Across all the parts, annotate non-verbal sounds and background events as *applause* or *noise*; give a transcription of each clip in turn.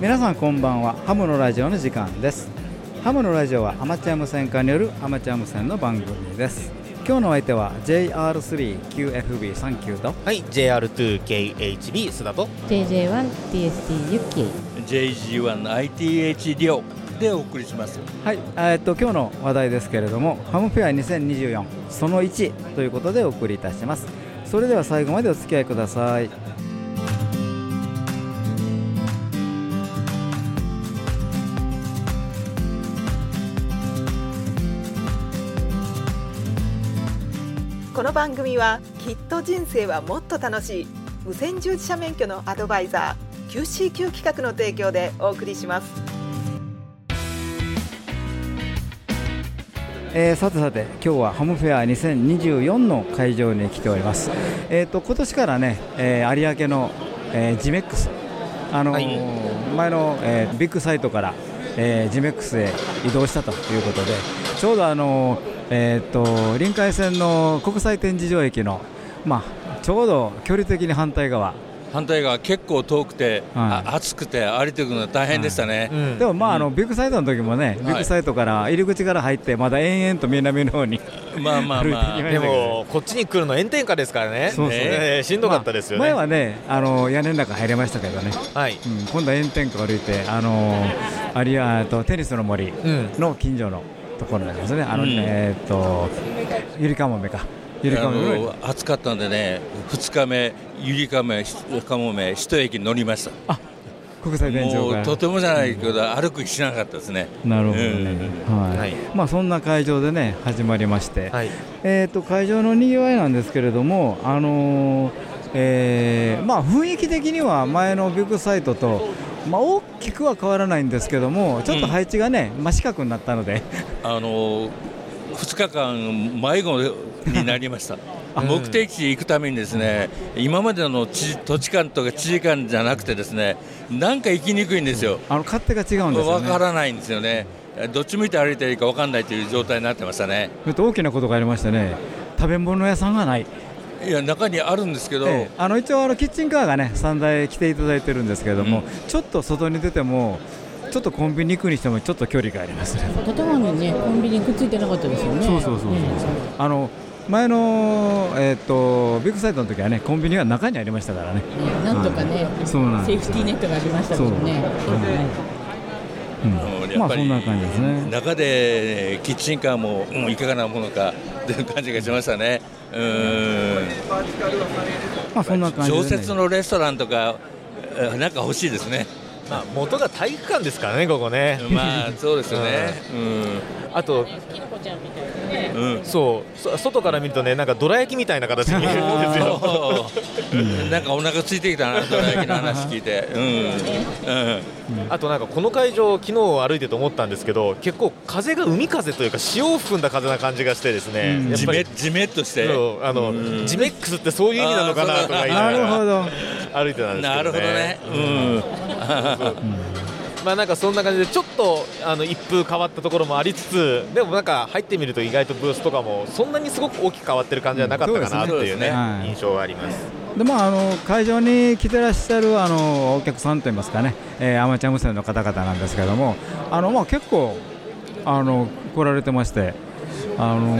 皆さんこんばんは。ハムのラジオの時間です。ハムのラジオはアマチュア無線化によるアマチュア無線の番組です。今日の相手は JR3QFB39 とはい JR2KHB 須田と。JJ1TST ユッキー。JG1ITH リオでお送りしますはい、えーっと今日の話題ですけれどもハムフェア2024その1ということでお送りいたします。それでは最後までお付き合いくださいこの番組はきっと人生はもっと楽しい。無線従事者免許のアドバイザー QCQ 企画の提供でお送りします。えーさてさて今日はハムフェア2024の会場に来ております。えーっと今年からね、えー有明の、えー、ジメックスあのーはい。前の、えービッグサイトから、えージメックスへ移動したということでちょうどあのーえーっと臨海線の国際展示場駅のまあちょうど距離的に反対側。反対側結構遠くて、はい。あ暑くて歩いていくの大変でしたね、うん。でもまああのビッグサイトの時もね、ビッグサイトから入り口から入ってまだ延々と南の方にまあまあまあ。きまでもこっちに来るの炎天下ですからね。そうそう。ねしんどかったですよね、前はねあの屋根の中入れましたけどね、はい、うん、今度は炎天下歩いてあのあるいはえっとテニスの森うん、の近所のところなんですね。あの、うん。えーっとゆりかもめか。ゆりかあも暑かったんでね2日目ゆりかめかもめ一駅に乗りました。国際展示場から。もうとてもじゃないけど歩く気しなかったですね。なるほどね、はい。はい。まあそんな会場でね始まりまして、はい、えー、と会場のにぎわいなんですけれども、あのーえーまあ、雰囲気的には前のビッグサイトと、まあ、大きくは変わらないんですけどもちょっと配置がね、真四角になったので。あの2日間迷子になりました。*laughs* 目的地行くためにですね今までの地土地勘とか地理勘じゃなくてですねなんか行きにくいんですよ。あの勝手が違うんですよわね。からないんですよね。どっち向いて歩いていいかわかんないという状態になってましたね。大きなことがありましてね食べ物屋さんがない、いや中にあるんですけど、ええ。あの一応あのキッチンカーがね3台来ていただいてるんですけれども、うん。ちょっと外に出てもちょっとコンビニ行くにしてもちょっと距離がありますね。建物にねコンビニくっついてなかったですよね。そうそうそうそう。ねあの前の、えー、とビッグサイトの時はねコンビニは中にありましたからね。ねなんとかねそうなんセーフティーネットがありましたけどね。そう。うん。まあそんな感じですね。中でキッチンカーも、うんいかがなものかという感じがしましたね。うんまあそんな感じで、ね。常設のレストランとかえなんか欲しいですね。まあ、元が体育館ですからねここねまあそうですよね。あとうんうんそうそ外から見るとねなんかどら焼きみたいな形に *laughs* 見えるんですよなんかお腹空いてきたな、どら焼きの話聞いて。うん。うん。あとなんかこの会場昨日歩いてて思ったんですけど結構風が海風というか潮を含んだ風な感じがしてですね、やっぱりめじめっとして。あの、うんジメックスってそういう意味なのかなとか言いながらほど。歩いてたんですけどねなるほどね。うん。まあなんかそんな感じでちょっとあの一風変わったところもありつつでもなんか入ってみると意外とブースとかもそんなにすごく大きく変わってる感じじゃなかったかなっていうね,、印象があります。でまああの会場に来てらっしゃるあのお客さんといいますかね、えーアマチュア無線の方々なんですけれども、あのまあ結構あの来られてまして、あの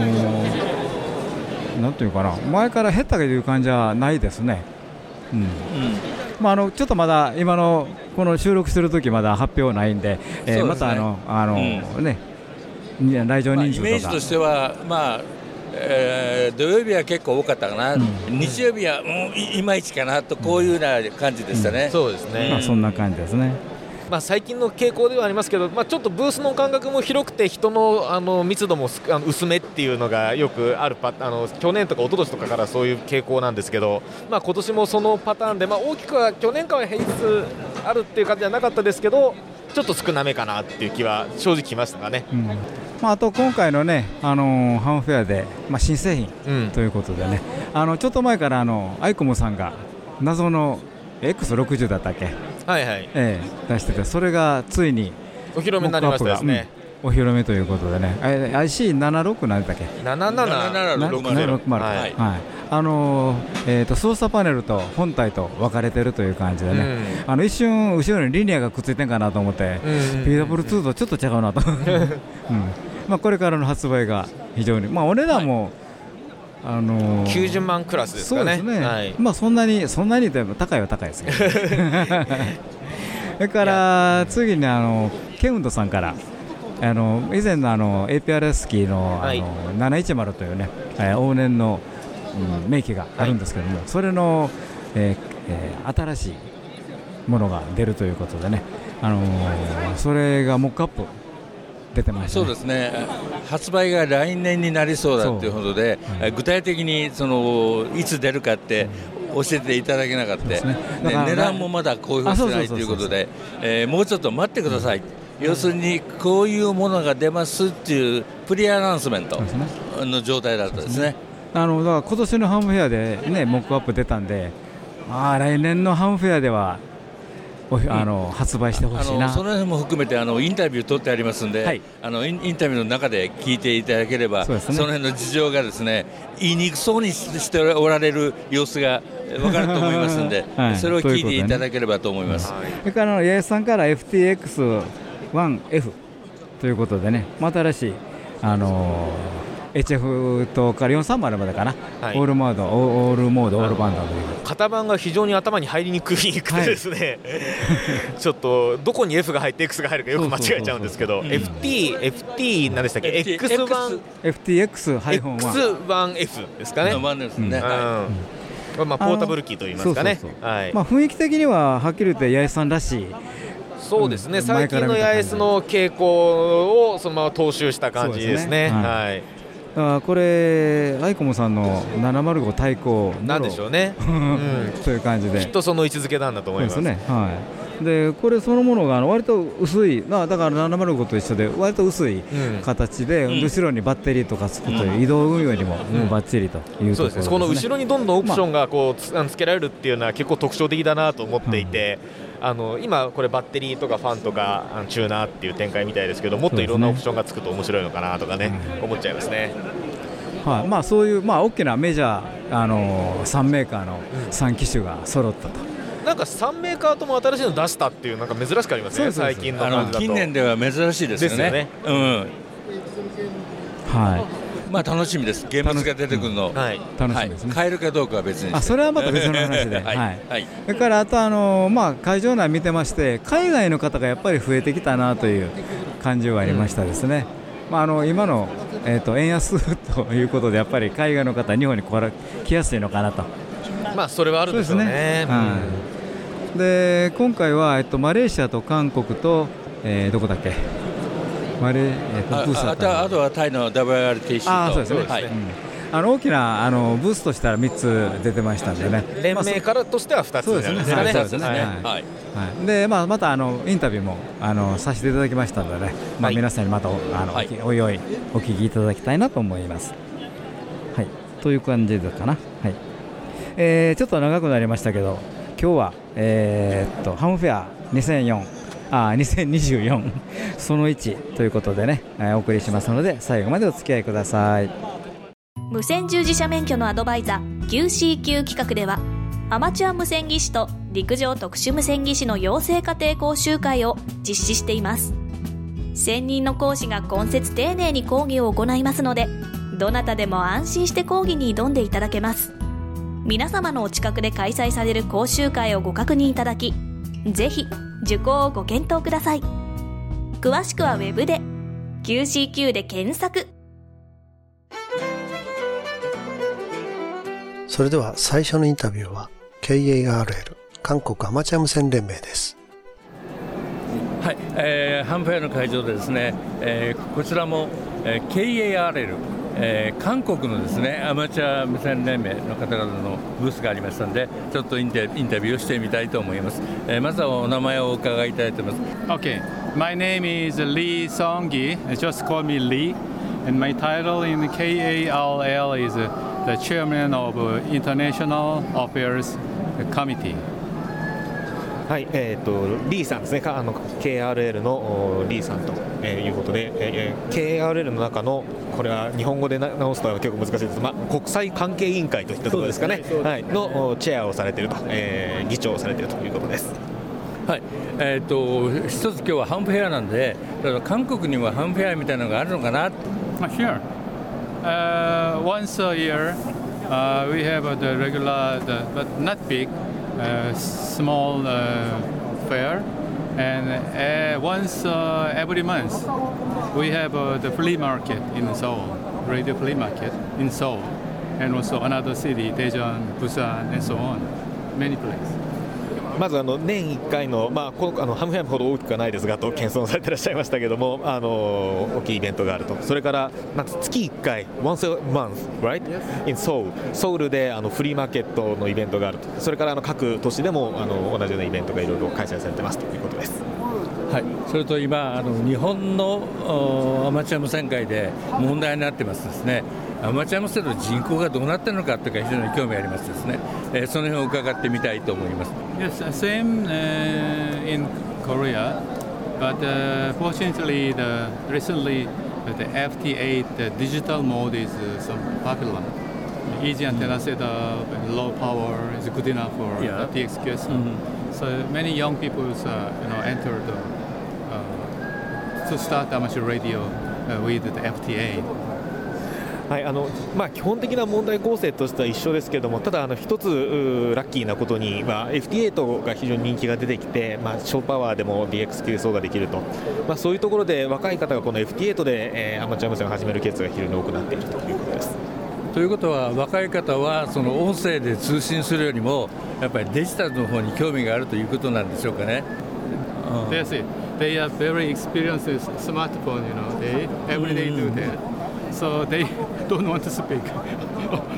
なんていうかな。前から減ったという感じはないですね。うん。まああのちょっとまだ今のこの収録する時まだ発表ないんで、えーねまたあのあの、うねに来場まあ人数とか。イメージとしては、まあえー土曜日は結構多かったかな、日曜日は、うん、いいまいちかなと、こういうような感じでしたね。そうですね、まあそんな感じですね。まあ、最近の傾向ではありますけど、まあ、ちょっとブースの間隔も広くて人のあの密度もすあの薄めっていうのがよくあるパあの去年とか一昨年とかからそういう傾向なんですけど、まあ、今年もそのパターンで、まあ、大きくは去年からは平日あるっていう感じじゃなかったですけどちょっと少なめかなっていう気は正直きましたがね。うん。まあ、あと今回のね、あのーハムフェアで、まあ、新製品うん。ということでね、あのちょっと前からあのアイコムさんが謎の X60 だったっけ、はいはい。ええ出してて、それがついにお披露目になりましたですね。うんお披露目ということでね、あれ IC76 なんだっけ、7760 7760 760はい。はい、あのえー、と操作パネルと本体と分かれてるという感じでね、あの一瞬、後ろにリニアがくっついてんかなと思って、PW2 とちょっと違うなと、うん。まあ、これからの発売が非常に、まあ、お値段も、はいあのー、90万クラスですかね、ね、はい、まあそんなに、そんなにでも高いは高いですけど、*laughs* それから次にあのケウンドさんから、あの以前のあの APR スキーのあの、710というね、えー、往年の、うん、名機があるんですけども、はい、それの、えーえー、新しいものが出るということでね、あのー、それがモックアップ出てまし、ね、そうですね。発売が来年になりそうだということで、はい、具体的にそのいつ出るかって教えていただけなかった、ね、値段もまだ公表してないということで、えもうちょっと待ってください、うん、要するにこういうものが出ますっていうプリアナウンスメントの状態だったですね。あのだから今年のハムフェアで、ね、モックアップ出たんで、まあ、来年のハムフェアではあの発売してほしいな。その辺も含めてあのインタビュー取ってありますんで、はい、あのインタビューの中で聞いていただければそ、ね,、の辺の事情がですね言いにくそうにしておられる様子が分かると思いますんで、*laughs* はい、それを聞いていただければと思います。それから八重さんから FTX1F ということでね、また新しいあのー HF とから430までかな、はい、オールモード、オールモード、オールバンドという。型番が非常に頭に入りにくいくてですね、はい、*laughs* ちょっとどこに F が入って X が入るかよく間違えちゃうんですけど、FT、FT なんでしたっけ、X1、FTX-1F ですかね。ですね、うん。まあ、ポータブルキーと言いますかね、まあ、雰囲気的にははっきり言って八重さんらしい。そうですね、最近の八重洲の傾向をそのまま踏襲した感じですね。はいあこれ、アイコモさんの705対抗なんでしょうね、*laughs* うん、という感じで。きっとその位置づけなんだと思います。ね。はいでこれそのものがあの割と薄い、まあ、だから705と一緒で割と薄い形で、うん、後ろにバッテリーとかつくという移動運用にもばっちりというそうですね、この後ろにどんどんオプションがこうつ,、つけられるっていうのは結構特徴的だなと思っていて。うん。あの今、これバッテリーとかファンとかチューナーっていう展開みたいですけどもっといろんなオプションがつくと面白いのかなとかね、思っちゃいますね。はい。まあ、そういう、まあ、大きなメジャー、あのー、3メーカーの3機種が揃ったと。なんか3メーカーとも新しいの出したっていうなんか珍しくありますね、最近の感じ近年では珍しいですよね。よね。うん、はい。まあ楽しみです。現物が出てくるの、はい、楽しみですね、買えるかどうかは別に。あそれはまた別の話で、*laughs* はい、はい、それからあとあのまあ会場内見てまして海外の方がやっぱり増えてきたなという感じはありましたですね。うん、まああの今のえっ、ー、と円安ということでやっぱり海外の方日本に来ら来やすいのかなと。まあそれはあるでしょうね。ね。はい、で今回はえっとマレーシアと韓国と、えー、どこだっけ？マレー、えー、とブースあとあとはタイの WRTC と。あそうですね、はい。うん。あの大きなあのブースとしたら3つ出てましたんでね、連盟からとしては2つそうですね、はいそうですね、はい。はい。でまあ、またあのインタビューもあのさせていただきましたのでね、まあ、皆さんにまたおあの、おいおいお聞きいただきたいなと思います。はい、という感じでかな、はい。えー、ちょっと長くなりましたけど、今日は、えー、っとハムフェア2004あ2024 *laughs* その1ということでね、えー、お送りしますので最後までお付き合いください。無線従事者免許のアドバイザー QCQ 企画ではアマチュア無線技師と陸上特殊無線技師の養成家庭講習会を実施しています。専任の講師が今節丁寧に講義を行いますのでどなたでも安心して講義に挑んでいただけます。皆様のお近くで開催される講習会をご確認いただきぜひ受講をご検討ください。詳しくはウェブで QCQ で検索。それでは最初のインタビューは KARL 韓国アマチュア無線連盟です。はい、えー、ハンフェアの会場でですね、えー、こちらも、えー、KARL えー、韓国のですねアマチュア無線連盟の方々のブースがありましたのでちょっとインタビューをしてみたいと思います、えー、まずはお名前をお伺いいただいてます。Okay, my name is Lee Song-gi. Just call me Lee. And my title in KALL is the chairman of International Affairs Committee. はい、えー、とリーさんですね、あの KRL のリーさんと、えー、いうことで、えー、KRL の中の、これは日本語で直すとは結構難しいです、まあ、国際関係委員会といったところですかね、ねはい、のチェアをされていると、えー、議長をされているということです。はいえーと、一つ今日はハンフェアなんで、韓国にもハンフェアみたいなのがあるのかな？Sure. Uh, once a year, uh, we have uh, the regular, the, but not big, uh, small uh, fair. And uh, once uh, every month, we have uh, the flea market in Seoul, radio flea market in Seoul, and also another city, Daejeon, Busan, and so on, many places. まずあの年1回の,、まあ、このあのハムフェアほど大きくはないですがと謙遜されていらっしゃいましたけどもあの大きいイベントがあると。それからまず月1回 once a month right? In Seoul ソウルであのフリーマーケットのイベントがあると。それからあの各都市でもあの同じようなイベントがいろいろ開催されてますということです。はい、それと今あの日本のアマチュア無線界で問題になってますですねアマチュア無線の人口がどうなっているのかというか非常に興味ありますですね、えー、その辺を伺ってみたいと思います。Yes, same、uh, in Korea, but、uh, fortunately the recently the FT8 the digital mode is uh, so popular. Easy antenna setup low power is good enough for yeah. the TXQS. Mm-hmm. So many young people uh, you know enter the uh, to start amateur radio uh, with the FT8. はいあのまあ、基本的な問題構成としては一緒ですけれども、ただ、あの一つラッキーなことに、まあ、FT8 が非常に人気が出てきて、まあ、小パワーでも DX 層ができると、まあ、そういうところで若い方がこの FT8 で、えー、アマチュア無線を始めるケースが非常に多くなっているということです。ということは若い方はその音声で通信するよりもやっぱりデジタルの方に興味があるということなんでしょうかね。They are very experienced smartphone, you know. They every day do that. so they don't want to speak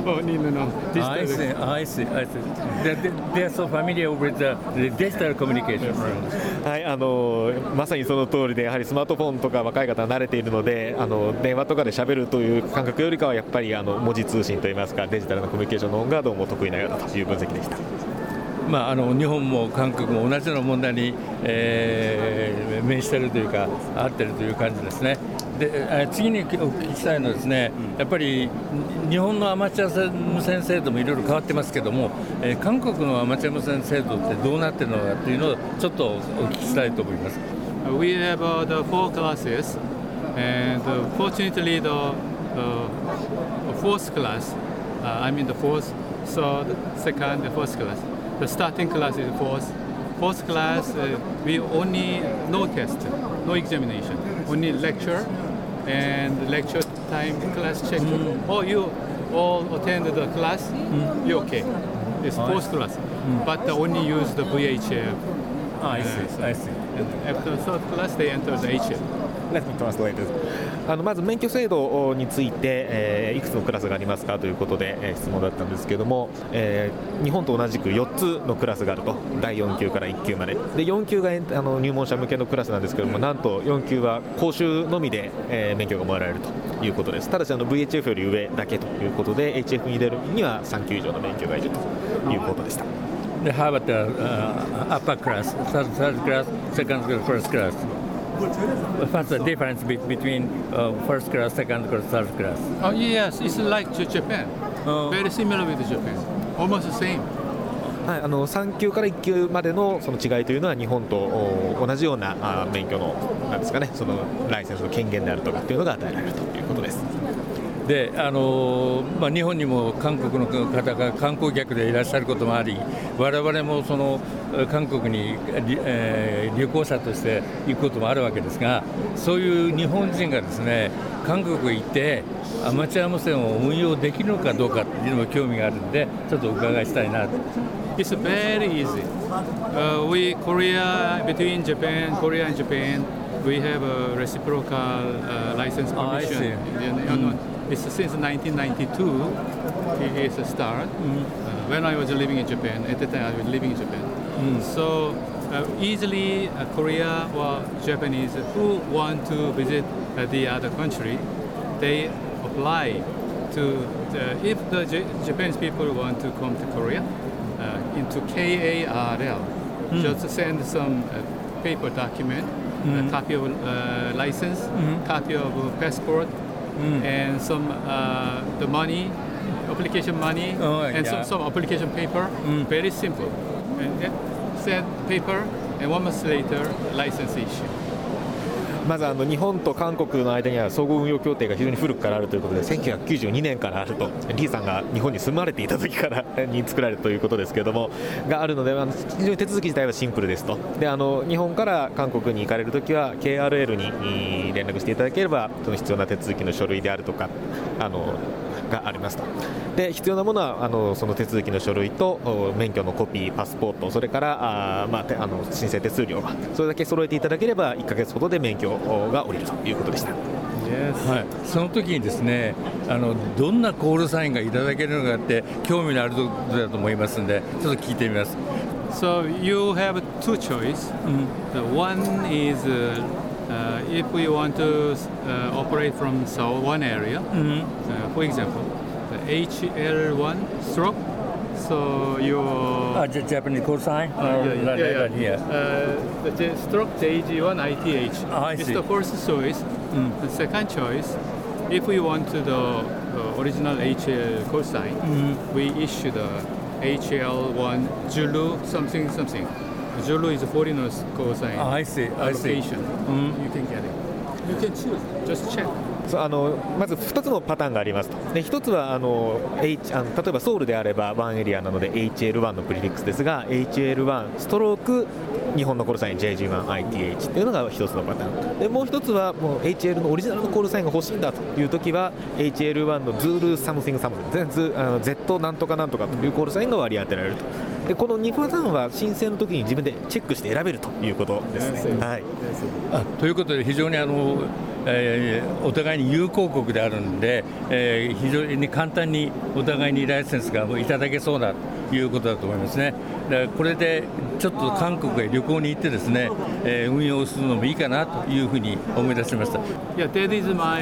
only you know digital. I see, I see, I see. They, they are so familiar with the, the digital communication. はい、あのまさにその通りで、やはりスマートフォンとか若い方は慣れているので、あの電話とかで喋るという感覚よりかはやっぱりあの文字通信といいますかデジタルなコミュニケーションの方がどうも得意なようだという分析でした。まあ、あの日本も韓国も同じような問題に、えー、面しているというか、合っているという感じですね。で次にお聞きしたいのはですね、やっぱり日本のアマチュア無線制度もいろいろ変わってますけども、えー、韓国のアマチュア無線制度ってどうなってるのかというのをちょっとお聞きしたいと思います。We have uh, the four classes, and uh, fortunately the uh, fourth class, uh, I mean the fourth, so the second, the first class. The starting class is fourth. Fourth class, uh, we only no test, no examination, only lecture and lecture time class check. Mm. Oh, you all attend the class, mm. you okay. It's fourth class, mm. but only use the VHF. Oh, I see, I see. And after third class, they enter the HF. Let me translate this. あのまず免許制度について、えー、いくつのクラスがありますかということで、えー、質問だったんですけども、えー、日本と同じく4つのクラスがあると第4級から1級までで4級があの入門者向けのクラスなんですけどもなんと4級は講習のみで、えー、免許がもらえるということですただしあの VHF より上だけということで HF に出るには3級以上の免許がいるということでした。で、how about the uh, upper class, third, third class, second class, first class? What's the difference between uh, first class, second class, third class? Oh yes, it's like Japan. Very similar with Japan. Almost the same. はい、あの3級から1級までのその違いというのは日本と同じようなあ免許のなんですかねそのライセンスの権限であるとかっていうのが与えられるということです。であのまあ、日本にも韓国の方が観光客でいらっしゃることもあり我々もその韓国に、えー、旅行者として行くこともあるわけですがそういう日本人がですね韓国へ行ってアマチュア無線を運用できるのかどうかというのも興味があるのでちょっとお伺いしたいなと。It's very easy. Uh, we Korea between Japan, Korea and Japan, we have a reciprocal uh, license permission. Oh, It's since 1992. It is a start. Mm. Uh, when I was living in Japan, at the time I was living in Japan. Mm. So uh, easily uh, Korea or Japanese who want to visit uh, the other country, they apply to the, if the J- Japanese people want to come to Korea uh, into KARL, Mm. Just send some uh, paper document, mm. a copy of uh, license, mm. copy of passport, mm. and some uh, the money, application money, oh, and yeah. some, some application paper. Mm. Very simple. And send paper, and one month later, license issue. まずあの日本と韓国の間には総合運用協定が非常に古くからあるということで1992年からあるとリーさんが日本に住まれていた時から *laughs* に作られるということですけれどもがあるので非常に手続き自体はシンプルですと。であの日本から韓国に行かれるときは KRL に連絡していただければその必要な手続きの書類であるとかあのがありますとで必要なものはあのその手続きの書類と免許のコピー、パスポートそれからあ、まあ、あの申請手数料それだけ揃えていただければ1か月ほどで免許が下りるということでした。はい、その時にですねあのどんなコールサインがいただけるのかって興味のあることだと思いますのでちょっと聞いてみます。So you have two choice. Mm. The one is uh, uh, if we want to uh, operate from so one area, mm-hmm. uh, for example, the HL1 stroke. So your uh, Japanese call sign. Uh, yeah, yeah, yeah, yeah. Uh, the stroke JG1 ITH oh, is the first choice. Mm. The second choice, if we want to the uh, original HL sign, mm-hmm. we issue the HL1 Julu something something. Zulu is a foreigner's call sign. Oh, I see. I see. Mm. You can get it. You can choose. Just check. あのまず2つのパターンがありますとで1つはあの、H、あの例えばソウルであれば1エリアなので HL1 のプリフィックスですが HL1 ストローク日本のコールサイン JG1ITH っていうのが1つのパターンでもう1つはもう HL のオリジナルのコールサインが欲しいんだという時は HL1 の Zulu something something あの Z なんとかなんとかというコールサインが割り当てられるとでこの2パターンは申請の時に自分でチェックして選べるということですね。はい、あということで非常にあのえー、お互いに友好国であるんで、えー、非常に簡単にお互いにライセンスがいただけそうだということだと思いますね。でこれでちょっと韓国へ旅行に行ってですね、えー、運用するのもいいかなというふうに思い出しました。Yeah, that is my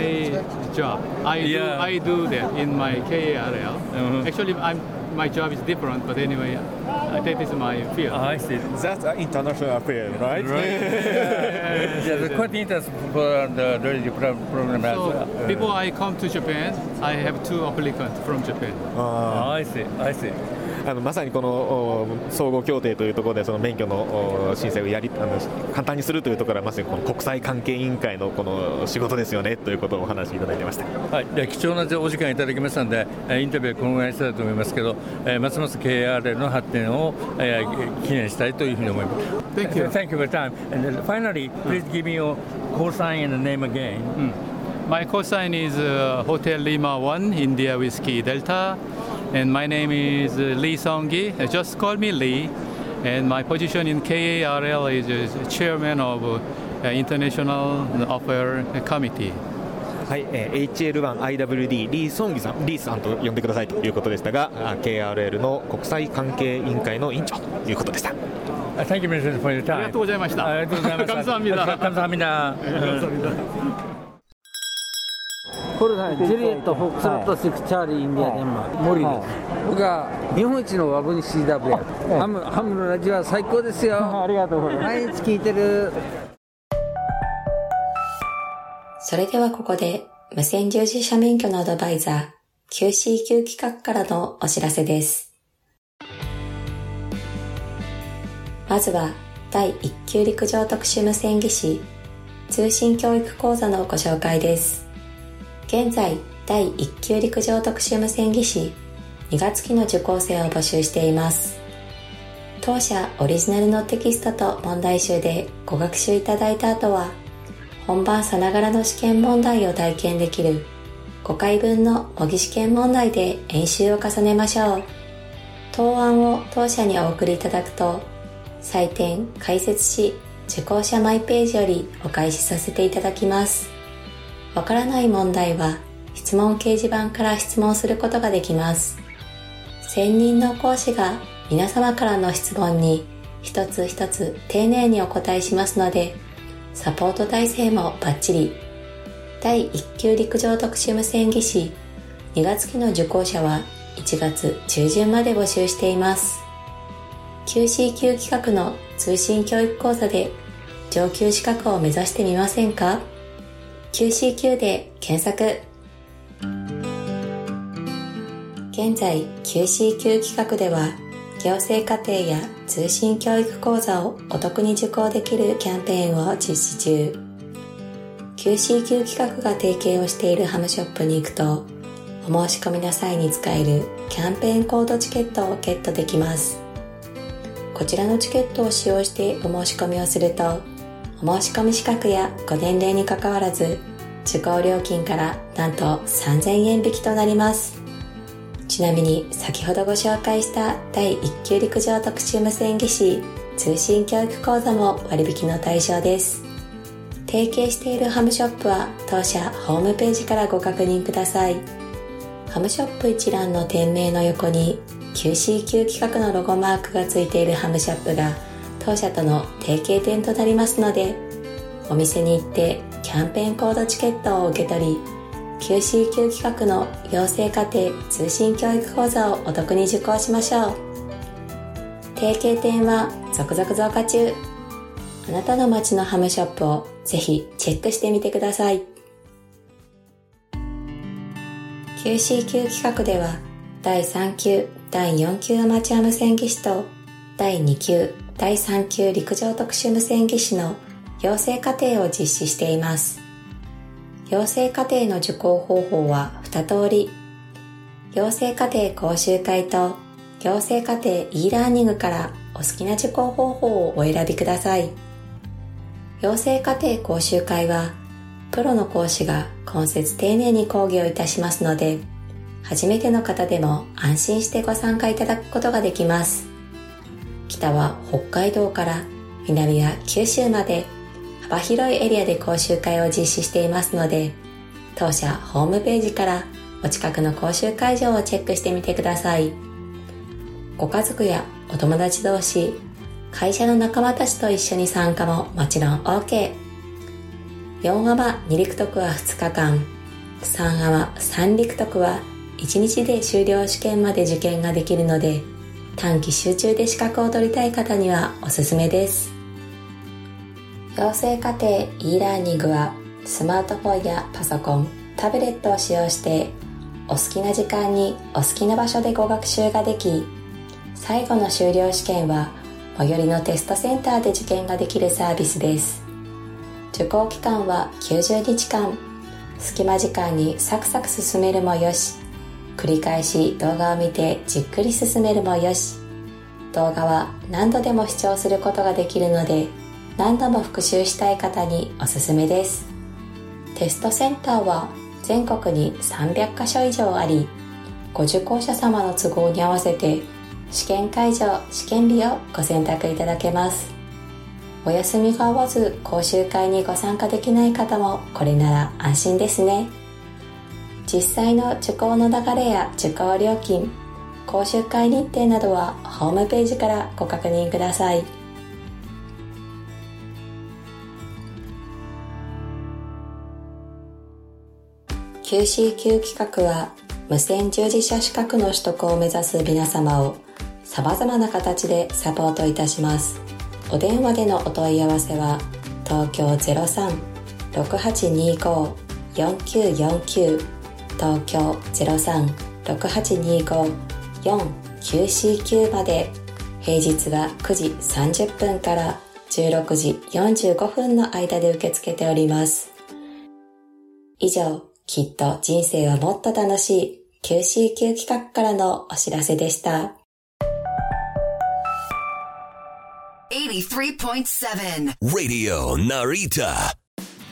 job. I do. I do that in my KARL. Uh-huh. Actually, I'm my job is different, but anyway, uh, that is my field. I see. That's an international field, right? Right. *laughs* yeah, yeah, it's quite interesting for the radio program as well. So before I come to Japan, I have two applicants from Japan. Uh, I see. I see. あのまさにこの総合協定というところでその免許の申請をやりあの簡単にするというところはまさにこの国際関係委員会のこの仕事ですよねということをお話しいただいてました、はい、で貴重なお時間いただきましたのでインタビューこのぐらいしたいと思いますけど、えー、ますます KRL の発展を、えー、記念したいというふうに思います。Thank you. Thank you for your time. And finally, please give me your call sign and the name again. Mm. My call sign is uh, Hotel Lima 1, India Whiskey Delta. And my name is Lee Song-gi. Just call me Lee. And my position in KARL is chairman of International Affair Committee. はい、えー、HL1IWD リー・ソンギさん、リーさんと呼んでくださいということでしたが、KRL の国際関係委員会の委員長ということでした。Thank you, Mr. for your time. ありがとうございました。ありがとうございました。감사합니 다。 감사합니 다。 これは Juliett、Foxtrot、Six Charlie、India、Denmark、森です。僕は日本一のワブに CW ハムハムのラジオは最高ですよ。*laughs* ありがとうございます。毎日聞いてる。それではここで、無線従事者免許のアドバイザー、QCQ 企画からのお知らせです。まずは、第1級陸上特殊無線技師、通信教育講座のご紹介です。現在、第1級陸上特殊無線技師2月期の受講生を募集しています。当社オリジナルのテキストと問題集でご学習いただいた後は、本番さながらの試験問題を体験できる5回分の模擬試験問題で演習を重ねましょう。答案を当社にお送りいただくと、採点、解説し、受講者マイページよりお返しさせていただきます。わからない問題は質問掲示板から質問することができます。専任の講師が皆様からの質問に一つ一つ丁寧にお答えしますので、サポート体制もバッチリ。第1級陸上特殊無線技師2月期の受講者は1月中旬まで募集しています。QCQ 企画の通信教育講座で上級資格を目指してみませんか？?QCQ で検索。現在 QCQ 企画では行政課程や通信教育講座をお得に受講できるキャンペーンを実施中 QCQ 企画が提携をしているハムショップに行くとお申し込みの際に使えるキャンペーンコードチケットをゲットできますこちらのチケットを使用してお申し込みをするとお申し込み資格やご年齢にかかわらず受講料金からなんと3000円引きとなります。ちなみに先ほどご紹介した第1級陸上特殊無線技師通信教育講座も割引の対象です。提携しているハムショップは当社ホームページからご確認ください。ハムショップ一覧の店名の横に QCQ 企画のロゴマークがついているハムショップが当社との提携店となりますのでお店に行ってキャンペーンコードチケットを受け取り QCQ 企画の養成課程通信教育講座をお得に受講しましょう。提携店は続々増加中。あなたの街のハムショップをぜひチェックしてみてください。QCQ 企画では第3級第4級アマチュア無線技師と第2級第3級陸上特殊無線技師の養成課程を実施しています。養成課程の受講方法は2通り。養成課程講習会と養成課程 e ラーニングからお好きな受講方法をお選びください。養成課程講習会はプロの講師が今節丁寧に講義をいたしますので初めての方でも安心してご参加いただくことができます。北は北海道から南は九州まで幅広いエリアで講習会を実施していますので当社ホームページからお近くの講習会場をチェックしてみてください。ご家族やお友達同士会社の仲間たちと一緒に参加ももちろん OK4 アマ2陸徳は2日間。3アマ3陸徳は1日で修了試験まで受験ができるので短期集中で資格を取りたい方にはおすすめです。養成課程 e ラーニングはスマートフォンやパソコンタブレットを使用してお好きな時間にお好きな場所でご学習ができ最後の修了試験は最寄りのテストセンターで受験ができるサービスです。受講期間は90日間。隙間時間にサクサク進めるもよし繰り返し動画を見てじっくり進めるもよし。動画は何度でも視聴することができるので何度も復習したい方におすすめです。テストセンターは全国に300カ所以上ありご受講者様の都合に合わせて試験会場試験日をご選択いただけます。お休みが合わず講習会にご参加できない方もこれなら安心ですね。実際の受講の流れや受講料金講習会日程などはホームページからご確認ください。QCQ 企画は無線従事者資格の取得を目指す皆様を様々な形でサポートいたします。お電話でのお問い合わせは東京03-6825-4949東京03-6825-4949まで平日は9時30分から16時45分の間で受け付けております。以上きっと人生はもっと楽しい QCQ 企画からのお知らせでした。83.7 Radio Narita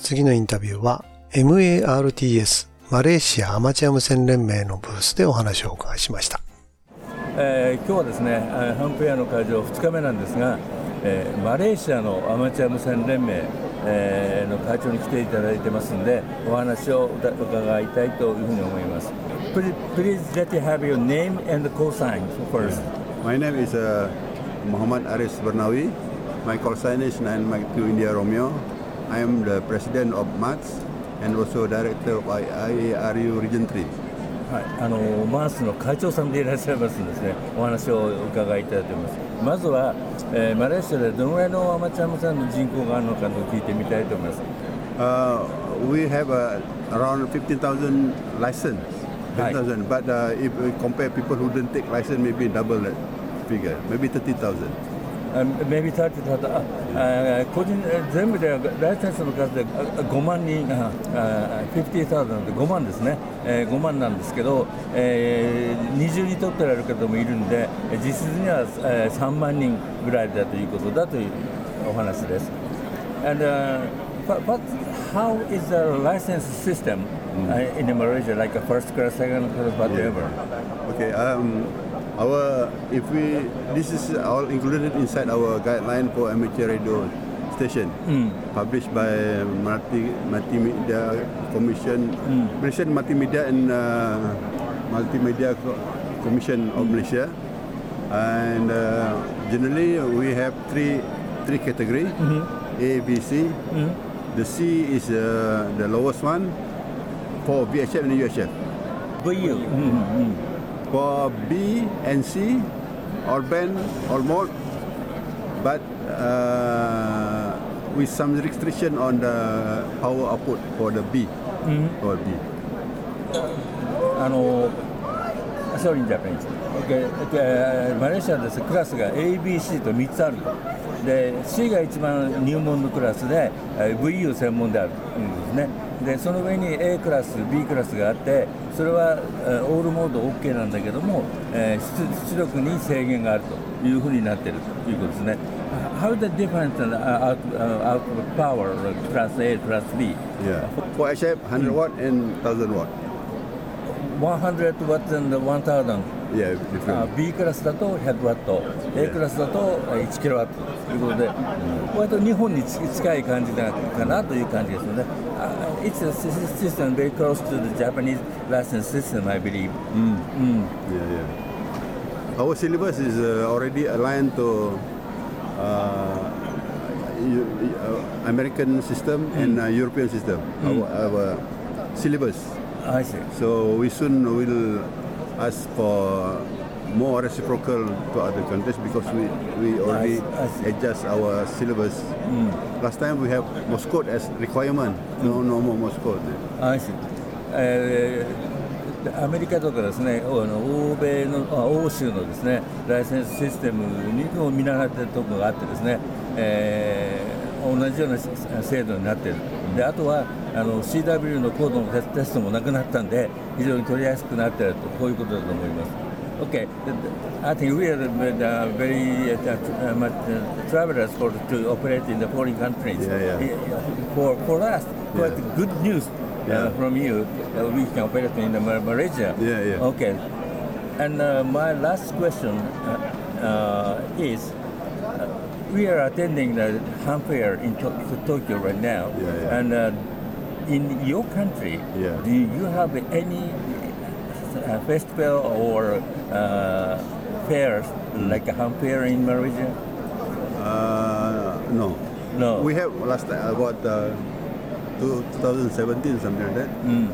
次のインタビューは MARTS マレーシアアマチュア無線連盟のブースでお話をお伺いしました。えー、今日はですねハンプエアの会場2日目なんですが、えー、マレーシアのアマチュア無線連盟、えー、の会長に来ていただいてますんでお話を伺いたいというふうに思います。Please, please let you have your name and the call sign first My name is、uh, Muhammad Aris Bernawi My call sign is 9 Mike 2 India Romeo I am the president of MATS and also director of IARU Region 3はい、あのマースの会長さんでいらっしゃいますんですね、お話を伺いたいと思います。まずは、えー、マレーシアでどのぐらいのアマチュア無線の人口があるのかと聞いてみたいと思います。Uh, we have、uh, around 15,000 license, 15,000, but、uh, if we compare people who didn't take license, maybe double that figure, maybe 30,000. メビターティたあ個人全部でライセンスの数で5万人、50,000で5万ですね、えー、5万なんですけど、えー、二重に取ってられる方もいるんで、実質には、えー、3万人ぐらいだということだというお話です。And, uh, but, but how is the license system uh, in Malaysia, like a first class, second class, whatever? Okay. Um, our if we this is all included inside our guideline for amateur radio station mm. published by multi multimedia commission mm. Malaysian multimedia and uh, multimedia commission of mm. Malaysia and uh, generally we have three three category mm-hmm. A B C mm-hmm. the C is uh, the lowest one for VHF and UHF VU mm-hmm for B and C, or band or mode, but uh, with some restriction on the power output for the B mm-hmm. or B. あの sorry in Japanese. Okay, okay, マレーシアです。クラスが ABC と3つあると。で C が一番入門のクラスで VU 専門であるんですね。 でその上に A クラス B クラスがあってそれは、えー、オールモード OK なんだけども、えー、出力に制限があるというふうになっているということですね。How the difference in uh, out, uh, output power class A class B? Yeah. For HF 100 watt and 1000 watt. 100 watt and 1000 Yeah, B クラスだと100ワット、A クラスだと1キロワットということで、割と日本に近い感じかなという感じですよね。Uh, it's a system very close to the Japanese lesson system, I believe. Mm. Mm. Yeah, yeah. Our syllabus is uh, already aligned to uh, American system mm. and uh, European system. Mm. Our, our syllabus. I see. So we soon will ask for more reciprocal to other countries because we, we already adjust our syllabus. Mm. Last time we have Morse code as requirement. Mm. No, no more Morse code. I see. えー、アメリカとかですね、欧米の欧州のですねライセンスシステムにも見習っているところがあってですね、えー、同じような制度になっている。であとはあの CW のコードのテストもなくなったんで非常に取りやすくなっているとこういうことだと思います。Okay, I think we are very uh, much uh, travelers for to operate in the foreign countries. Yeah, yeah. For for us, quite yeah. good news uh, from you. we can operate in Malaysia. Yeah, yeah. Okay, and my last question is we are attending the Han Fair in Tokyo right now, yeah, yeah. and uh, in your country, yeah. do you have any uh, festival or uh, fairs mm. like a Han Fair in Malaysia? Uh, no. No. We have last time about uh, 2017 something like that. Mm.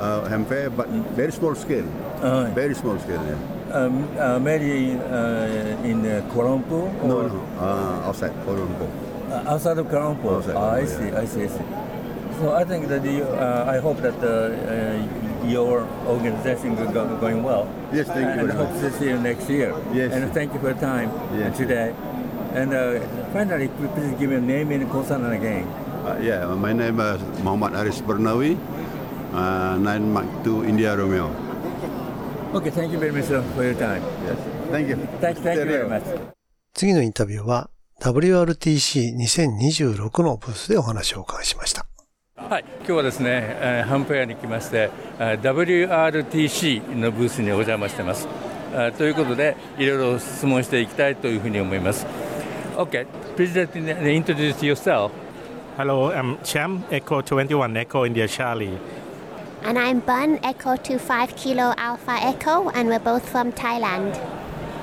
Uh, ham fair, but mm. very small scale. Uh, very small scale. Yeah. Um, uh, maybe uh, in uh, Kuala Lumpur? No, no, uh, outside Kuala Lumpur. Uh, outside of Kuala Lumpur? Outside, I yeah. see, I see, I see. So I think that you, uh, I hope that uh, your organization is go, going well. Yes, thank you and hope to see you next year. Yes. And thank you for your time yes. today. And finally, please give me a name and sign again. yeah, my name is Muhammad Aris Bernawi, 9 Mark 2 India Romeo. Okay, thank you very much for your time. Yes. Thank you. Thank, thank you very much. 次のインタビューは WRTC2026 のブースでお話をお伺いしました。はい、今日はですね、えー、ハンプ屋に来まして、えー、WRTC のブースにお邪魔してます。あということでいろいろ質問していきたいというふうに思います OK please let me introduce yourself Hello, I'm Cham, Echo 21 Echo India Charlie. And I'm Bun, Echo 25 Kilo Alpha Echo, and we're both from Thailand.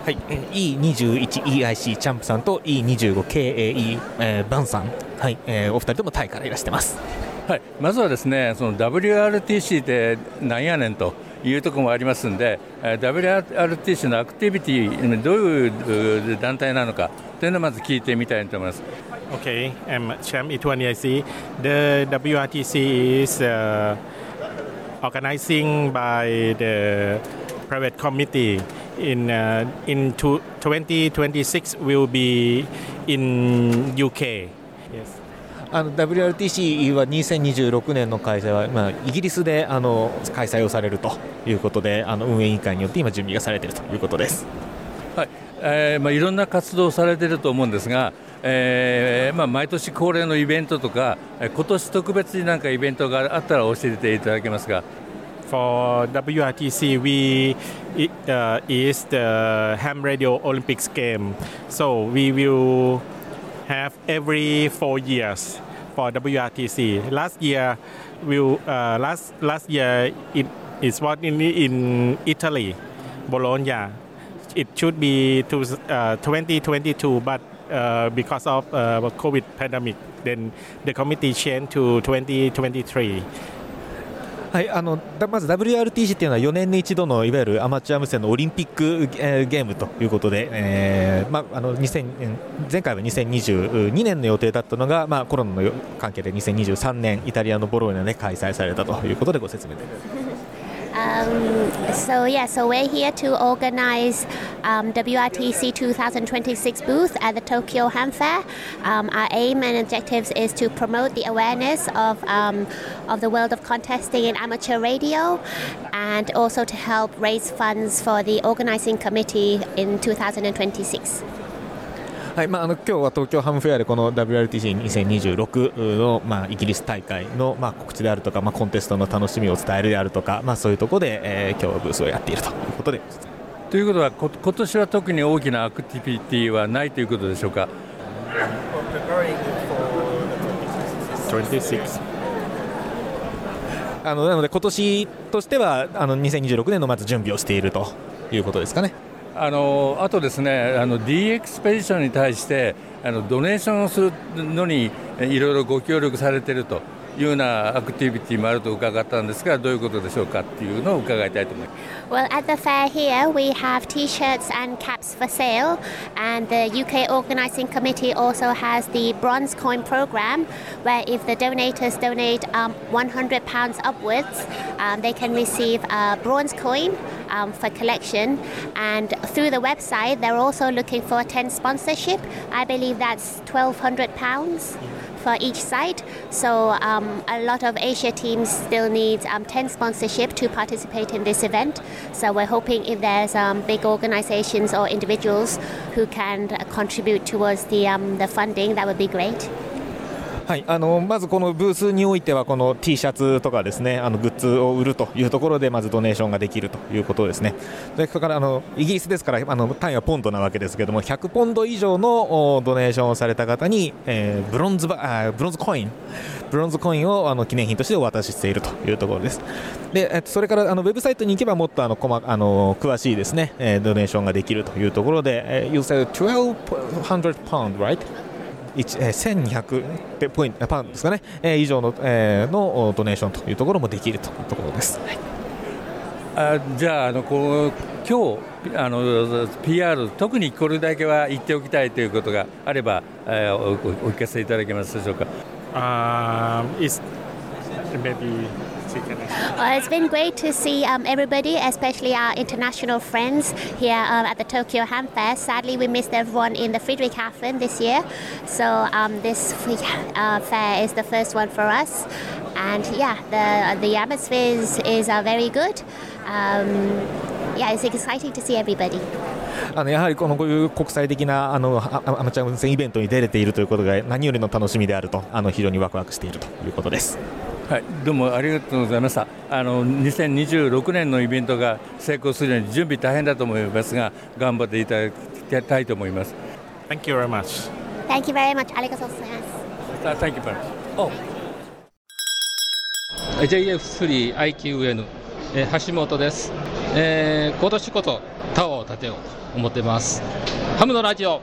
はい、えー E21EIC チャンプさんと E25KAE、えーバンさん、はいえーお二人ともタイからいらしてます。はい、まずはですねその WRTC ってなんやねんというところもありますんで、WRTC のアクティビティどういう団体なのかというのをまず聞いてみたいと思います。Okay, I'm Cham E20IC. The WRTC is uh, organizing by the private committee. In uh, in 2026 will be in UK. あの WRTC は2026年の開催は、まあ、イギリスであの開催をされるということであの運営委員会によって今準備がされているということです。はいえーまあ、いろんな活動をされていると思うんですが、えーまあ、毎年恒例のイベントとか、えー今年特別になんかイベントがあったら教えていただけますか？For WRTC, we it, uh, is the Ham Radio Olympics game. So we will have every four years for WRTC. Last year, will uh, last last year it is what in in Italy, Bologna. It should be to uh, 2022, but uh, because of uh, COVID pandemic, then the committee changed to 2023. はい、あのまず WRTC っていうのは4年に一度のいわゆるアマチュア無線のオリンピック、えーゲームということで、えーまあ、あの2000前回は2022年の予定だったのが、まあ、コロナの関係で2023年イタリアのボローニャで開催されたということでご説明です。Um, so yeah, so we're here to organize um, WRTC 2026 booth at the Tokyo Ham Fair. Um, our aim and objectives is to promote the awareness of um, of the world of contesting in amateur radio, and also to help raise funds for the organizing committee in 2026. はいまあ、あの今日は東京ハムフェアでこの WRTC2026 の、まあ、イギリス大会の、まあ、告知であるとか、まあ、コンテストの楽しみを伝えるであるとか、まあ、そういうところで、えー今日はブースをやっているということでということはこ今年は特に大きなアクティビティはないということでしょうか？26. あのなので今年としてはあの2026年のまず準備をしているということですかね。あのあとですねあの D エクスペディションに対してあのドネーションをするのにいろいろご協力されていると。いうようなアクティビティもあると伺ったんですがどういうことでしょうかっていうのを伺いたいと思います。 Well, at the fair here, we have t shirts and caps for sale, and the UK Organising Committee also has the bronze coin program, where if the donators donate um, £100 upwards, um, they can receive a bronze coin um, for collection. And through the website, they're also looking for 10 sponsorship. I believe that's £1,200 for each site. So um, a lot of Asia teams still need um, 10 sponsorship to participate in this event. So we're hoping if there's um, big organizations or individuals who can uh, contribute towards the, um, the funding, that would be great. はい、あのまずこのブースにおいてはこの T シャツとかですねあのグッズを売るというところでまずドネーションができるということですね。でそれからあのイギリスですからあの単位はポンドなわけですけども100ポンド以上のドネーションをされた方に、えーブロンズバあブロンズコインブロンズコインをあの記念品としてお渡ししているというところです。でそれからあのウェブサイトに行けばもっとあの細あの詳しいですね、えドネーションができるというところで、え You said 1200 pound right? 1200でポイントパウンドですかね、えー以上の,、えーのおドネーションというところもできるというところです。あじゃああのこう今日あの PR 特にこれだけは言っておきたいということがあれば、えーおおお聞かせいただけますでしょうか。Um, answer. Well, it's been great to see um, everybody, especially our international friends here um, at the Tokyo Ham Fair. Sadly, we missed everyone in the Friedrichshafen this year, so um, this uh, fair is the first one for us. And yeah, the the atmosphere is, is uh, very good. Um, yeah, it's exciting to see everybody. あのやはりこのこういう国際的なあのあアマチュア無線イベントに出れているということが何よりの楽しみであるとあの非常にワクワクしているということです。はい、どうもありがとうございました。あの2026年のイベントが成功するように準備大変だと思いますが、頑張っていただきたいと思います。Thank you very much. Thank you very much. ありがとうございます。Thank you very much. Oh. JF3IQN、えー橋本です、えー今年こそタワーを建てようと思ってますハムのラジオ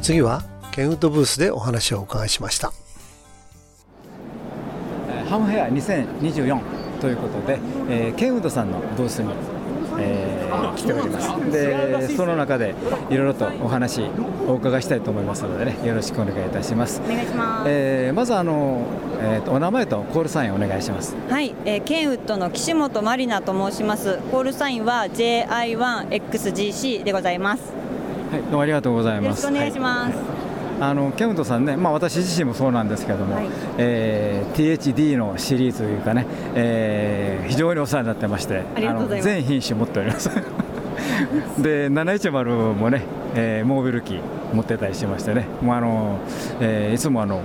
次は？ケンウッドブースでお話をお伺いしましたえーハムフェア2024ということで、えーケンウッドさんのブースに、えー来ておりますでその中でいろいろとお話お伺いしたいと思いますのでねよろしくお願いいたしますお願いします。えーまずあの、えーとお名前とコールサインお願いしますはい、えーケンウッドの岸本まりなと申します。コールサインは JI1XGC でございます。はいどうもありがとうございますよろしくお願いします。あのケンウッドさんね、まあ、私自身もそうなんですけども、えー THD のシリーズというかね、えー非常にお世話になってましてあの全品種持っております。*laughs* で710もね、えーモービル機持ってたりしましてねもうあの、えーいつもあの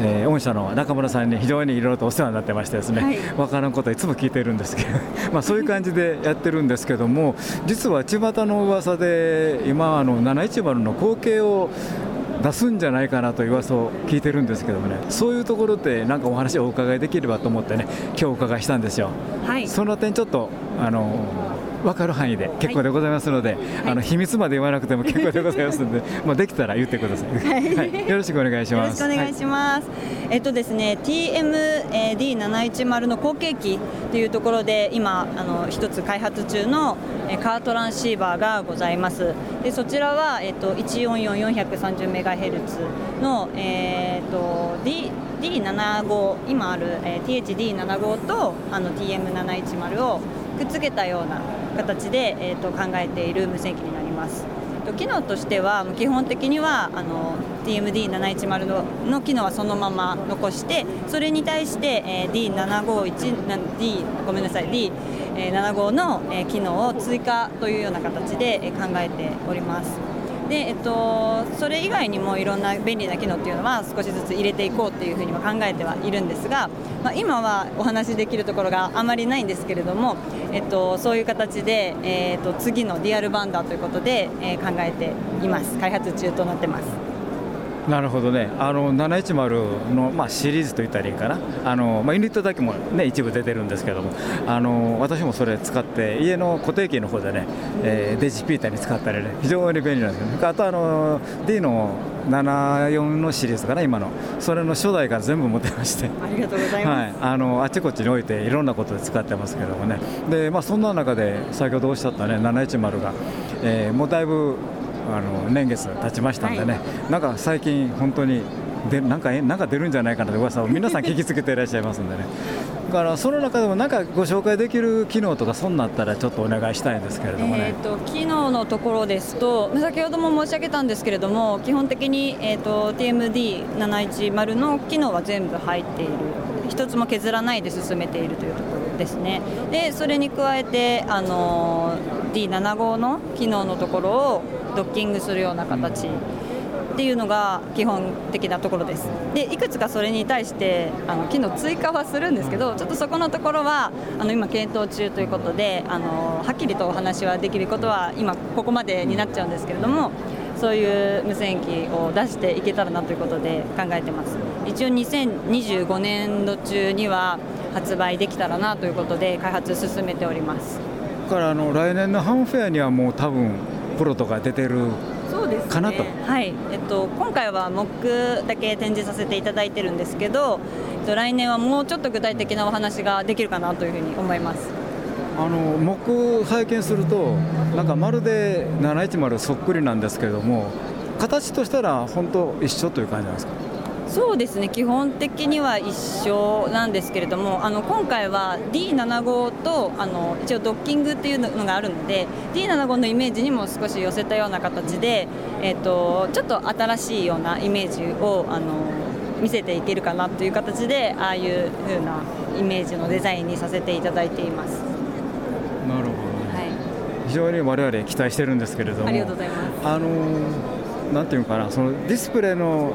えー御社の中村さんに非常にいろいろとお世話になってましてですね、はい。分からんこといつも聞いてるんですけど *laughs* まあそういう感じでやってるんですけども実は巷の噂で今あの710の後継を出すんじゃないかなという噂を聞いてるんですけどもねそういうところでなんかお話をお伺いできればと思ってね今日お伺いしたんですよ。はい。その点ちょっとあの分かる範囲で結構でございますので、あの秘密まで言わなくても結構でございますので、*laughs* まあできたら言ってください。はい *laughs* よろしくお願いしよろします。くお願いします。えっとですね、TMD710 の後継機というところで今あの一つ開発中のえカートランシーバーがございます。でそちらはえっと144430メガヘルツのえっと D D75 今ある、えー THD75 とあの TM710 をくっつけたような形で、えー、と考えている無線機になります。と機能としては基本的にはあの TMD710 のの機能はそのまま残してそれに対して、えー D751 な D ごめんなさい D75 の、えー機能を追加というような形で、えー考えております。でえっと、それ以外にもいろんな便利な機能っていうのは少しずつ入れていこうっていうふうにも考えてはいるんですが、まあ、今はお話しできるところがあまりないんですけれども、えっと、そういう形で、えっと、次のディアルバンダーということで、えー考えています。開発中となってます。なるほどね、あの710の、まあ、シリーズといったらいいかな、あのまあ、ユニットだけも、ね、一部出てるんですけども、あの私もそれ使って、家の固定機の方でね、えーデジピーターに使ったりね、非常に便利なんですよね、あとあの D の74のシリーズかな、今の、それの初代から全部持ってまして。ありがとうございます、はい、あのあちこちに置いていろんなことで使ってますけどもね。で、まあ、そんな中で先ほどおっしゃったね710が、えーもうだいぶあの年月経ちましたんでね、なんか最近本当にでなんかえなんか出るんじゃないかなという噂を *laughs* 皆さん聞きつけていらっしゃいますんでね。だからその中でもなんかご紹介できる機能とかそんなあったらちょっとお願いしたいんですけれどもね。えー、と機能のところですと先ほども申し上げたんですけれども基本的に、えー、と TMD710 の機能は全部入っている。一つも削らないで進めているというところですね。でそれに加えて、あのー D75 の機能のところをドッキングするような形っていうのが基本的なところです。でいくつかそれに対してあの機能追加はするんですけどちょっとそこのところはあの今検討中ということであのはっきりとお話はできることは今ここまでになっちゃうんですけれどもそういう無線機を出していけたらなということで考えてます一応2025年度中には発売できたらなということで開発進めております。だからあの来年のハムフェアにはもう多分プロとか出てるそうですねかなと。はい、えっと、今回はモックだけ展示させていただいてるんですけど、えっと、来年はもうちょっと具体的なお話ができるかなというふうに思います。あの木拝見するとなんかまるで710そっくりなんですけれども形としたら本当一緒という感じなんですか？そうですね基本的には一緒なんですけれどもあの今回は D75 とあの一応ドッキングっていうのがあるので D75 のイメージにも少し寄せたような形で、えっとちょっと新しいようなイメージをあの見せていけるかなという形でああいう風なイメージのデザインにさせていただいています。なるほど、はい。非常に我々期待してるんですけれどもありがとうございます。あのなんていうのかなそのディスプレイの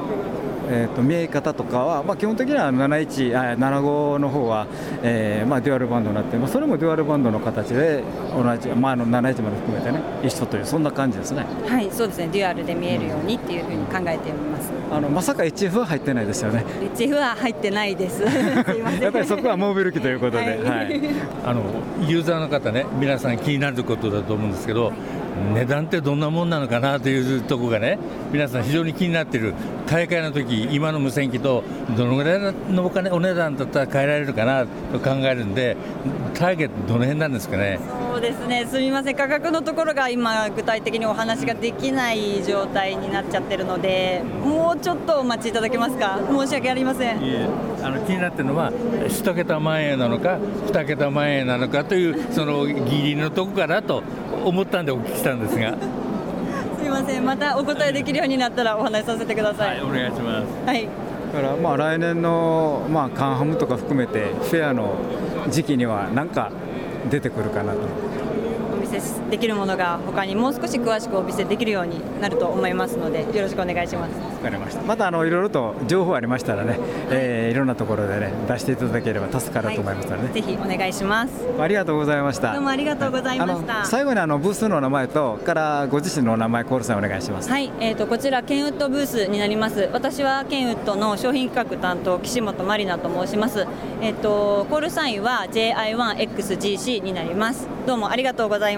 えーと、見え方とかは、まあ、基本的には71あ75の方は、えーまあ、デュアルバンドになって、まあ、それもデュアルバンドの形で同じ、まあ、あの71まで含めてね一緒というそんな感じですね。はいそうですね。デュアルで見えるようにっていうふうに考えております。あのまさか HF は入ってないですよね。HF は入ってないです。*laughs* やっぱりそこはモービル機ということで、はい、はい、あのユーザーの方ね皆さん気になることだと思うんですけど値段ってどんなもんなのかなというところがね皆さん非常に気になっている。買い替えの時今の無線機とどのぐらいのお金お値段だったら変えられるかなと考えるんでターゲットどの辺なんですかね？そうですね。すみません。価格のところが今具体的にお話ができない状態になっちゃってるのでもうちょっとお待ちいただけますか？申し訳ありません。いあの気になってるのは1桁万円なのか2桁万円なのかというそのギリのとこかなと思ったんでお聞きしたんですが。すみません、またお答えできるようになったらお話しさせてください。はい、お願いします。はい。だからまあ来年のまあカンハムとか含めてフェアの時期には何か出てくるかなと。せできるものが他にもう少し詳しくお見せできるようになると思いますのでよろしくお願いします。わかりました。またあのいろいろと情報ありましたらね、えー、いろんなところでね出していただければ助かると思いますので、ね。はい、ぜひお願いします。ありがとうございました。どうもありがとうございました、最後にあのブースの名前とからご自身のお名前コールさんお願いします。はい、えーと、こちらケンウッドブースになります。私はケンウッドの商品企画担当岸本まりなと申します。えっ、ー、とコールサインは JI1XGC になります。どうもありがとうござい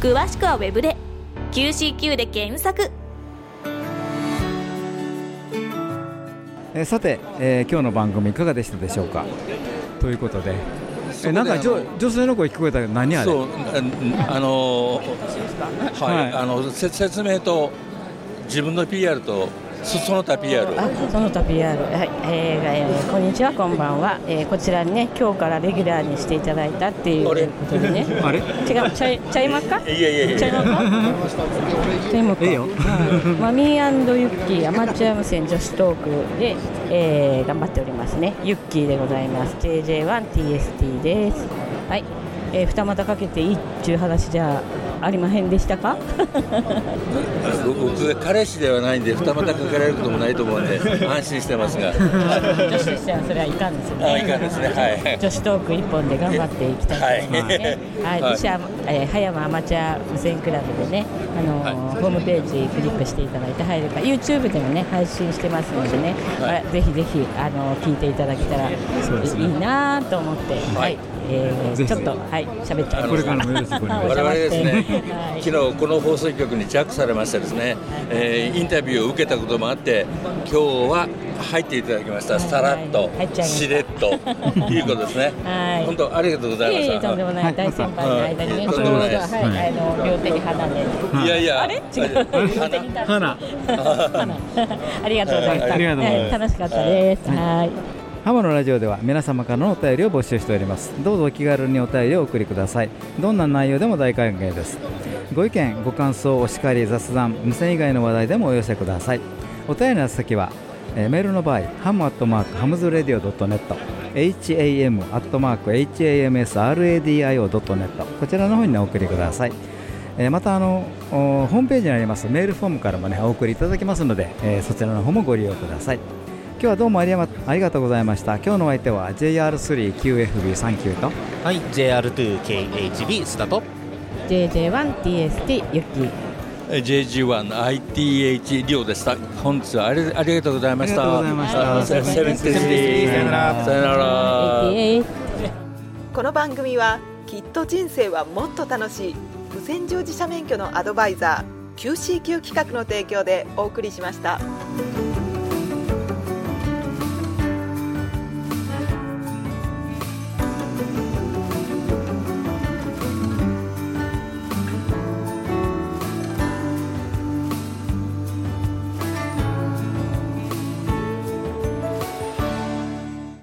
詳しくは web で。QCQ で検索。えさて、えー、今日の番組いかがでしたでしょうか？ということで。えなんか女女性の声聞こえたけど何あれ？そうあのー、はい、はい、あの説明と自分の PR とその他 PR あその他 PR はい、えー、えー、こんにちは。こんばんは、えー、こちらにね今日からレギュラーにしていただいたっていうことでね。*laughs* あれ？違うちゃいちゃいまか？*laughs* いやいやいやちゃいまか？ちゃいまか？いいよ、マミーユッキーアマチュア無線女子トークで、えー、頑張っておりますね。ユッキーでございます。JJ1TST です。はい。えー、二股かけていいっちゅう話じゃありまへんでしたか？僕彼氏ではないんで二股かけられることもないと思うんで安心してますが。女子としてはそれはいかんですね。いかんですね。はい。女子トーク一本で頑張っていきたいと思いますね。はい、はい、私は、えー、葉山アマチュア無線クラブでねあのーはい、ホームページクリックしていただいて入るか YouTube でもね配信してますのでね、はい、ぜひぜひあの聞いていただけたらいいなと思って。はいえー、ちょっとはい喋っちゃいまこれからもよろしくお願いします。我々ですね、はい、昨日この放送局にジャックされましてですね、はい、えー、インタビューを受けたこともあって今日は入っていただきました、さらっと、しれっと *laughs* いうことですね。はい、本当ありがとうございました。とんでもない大先輩の間にね、ちょうどはい、あの両手に花で。い。やいや、あれ？違う。*laughs* 花。ありがとうございました。楽しかったです。はい。浜のラジオでは皆様からのお便りを募集しております。どうぞお気軽にお便りをお送りください。どんな内容でも大歓迎です。ご意見ご感想お叱り雑談無線以外の話題でもお寄せください。お便りの先は、えー、メールの場合ハムアットマークハムズレディオ .net ham アットマーク hamsradio.net こちらの方にお送りください。またあのホームページにありますメールフォームからもねお送りいただけますので、えー、そちらの方もご利用ください。今日はどうもありありがとうございました。今日のお相手は JR3QFB39 と。はい JR2KHB 須田と。JJ1TST ユッキー。JG1ITH リオでした。本日はありありがとうございました。ありがとうございました。セブンテさよなら。さよなら。この番組はきっと人生はもっと楽しい。無線乗自社免許のアドバイザー QCQ 企画の提供でお送りしました。